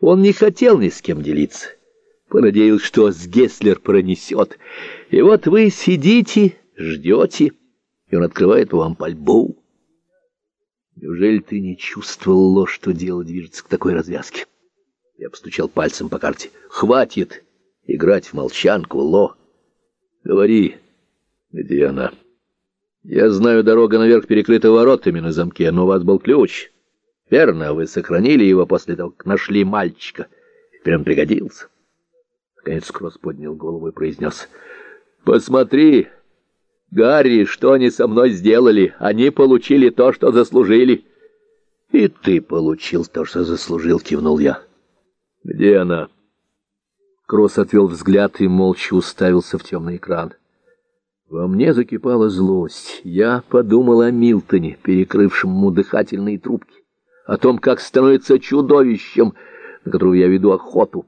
Он не хотел ни с кем делиться. Понадеялся, что с Гесслер пронесет. И вот вы сидите, ждете, и он открывает вам пальбу. Неужели ты не чувствовал, Ло, что дело движется к такой развязке? Я постучал пальцем по карте. Хватит играть в молчанку, Ло. Говори, где она? Я знаю, дорога наверх перекрыта воротами на замке, но у вас был ключ. Верно, вы сохранили его после того, как нашли мальчика. Теперь он пригодился. Наконец Кросс поднял голову и произнес. «Посмотри, Гарри, что они со мной сделали. Они получили то, что заслужили». «И ты получил то, что заслужил», — кивнул я. «Где она?» Кросс отвел взгляд и молча уставился в темный экран. Во мне закипала злость. Я подумал о Милтоне, перекрывшем ему дыхательные трубки, о том, как становится чудовищем, на которого я веду охоту.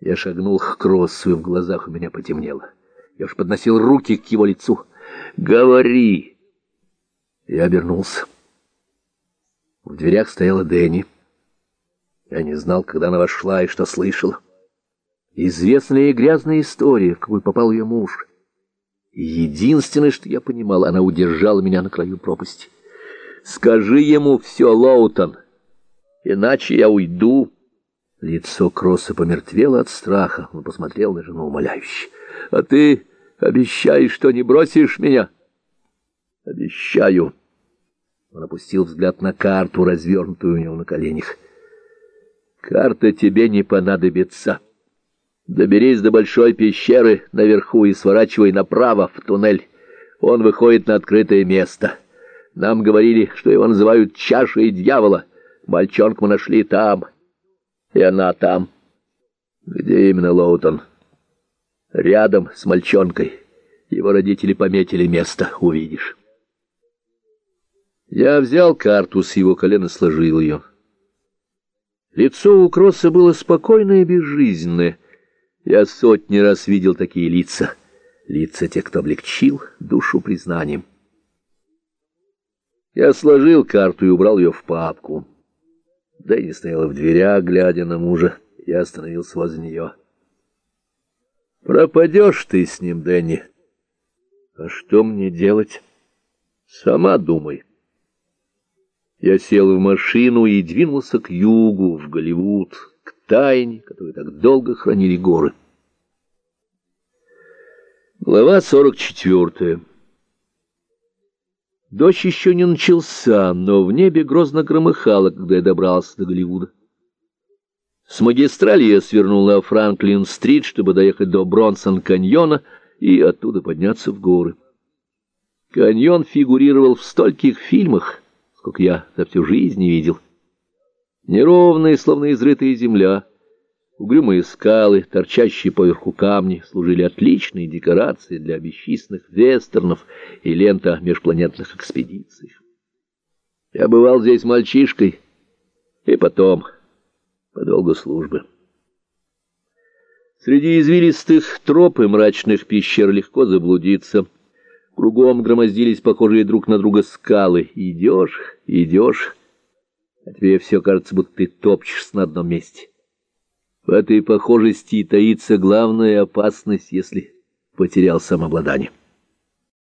Я шагнул к Кроссу, и в глазах у меня потемнело. Я уж подносил руки к его лицу. «Говори!» Я обернулся. В дверях стояла Дэнни. Я не знал, когда она вошла и что слышала. Известная и грязная история, в какой попал ее муж — Единственное, что я понимал, она удержала меня на краю пропасти. «Скажи ему все, Лоутон, иначе я уйду». Лицо Кросса помертвело от страха. Он посмотрел на жену умоляюще. «А ты обещаешь, что не бросишь меня?» «Обещаю». Он опустил взгляд на карту, развернутую у него на коленях. «Карта тебе не понадобится». Доберись до большой пещеры наверху и сворачивай направо в туннель. Он выходит на открытое место. Нам говорили, что его называют чашей дьявола. Мальчонку мы нашли там, и она там. Где именно Лоутон? Рядом с мальчонкой. Его родители пометили место, увидишь. Я взял карту с его колена, сложил ее. Лицо у Кросса было спокойное и безжизненное, я сотни раз видел такие лица, лица тех, кто облегчил душу признанием. Я сложил карту и убрал ее в папку. Дэнни стояла в дверях, глядя на мужа. Я остановился возле нее. «Пропадешь ты с ним, Дэнни. А что мне делать? Сама думай». Я сел в машину и двинулся к югу, в Голливуд, к тайне, которую так долго хранили горы. Глава 44 Дождь еще не начался, но в небе грозно громыхало, когда я добрался до Голливуда. С магистрали я свернул на Франклин-стрит, чтобы доехать до Бронсон-каньона и оттуда подняться в горы. Каньон фигурировал в стольких фильмах, сколько я за всю жизнь не видел. Неровная, словно изрытая земля — Угрюмые скалы, торчащие поверху камни, служили отличной декорацией для бесчисленных вестернов и лента о межпланетных экспедициях. Я бывал здесь мальчишкой и потом, по долгу службы. Среди извилистых троп и мрачных пещер легко заблудиться. Кругом громоздились похожие друг на друга скалы. Идешь, идешь, а тебе все кажется, будто ты топчешься на одном месте. В этой похожести таится главная опасность, если потерял самообладание.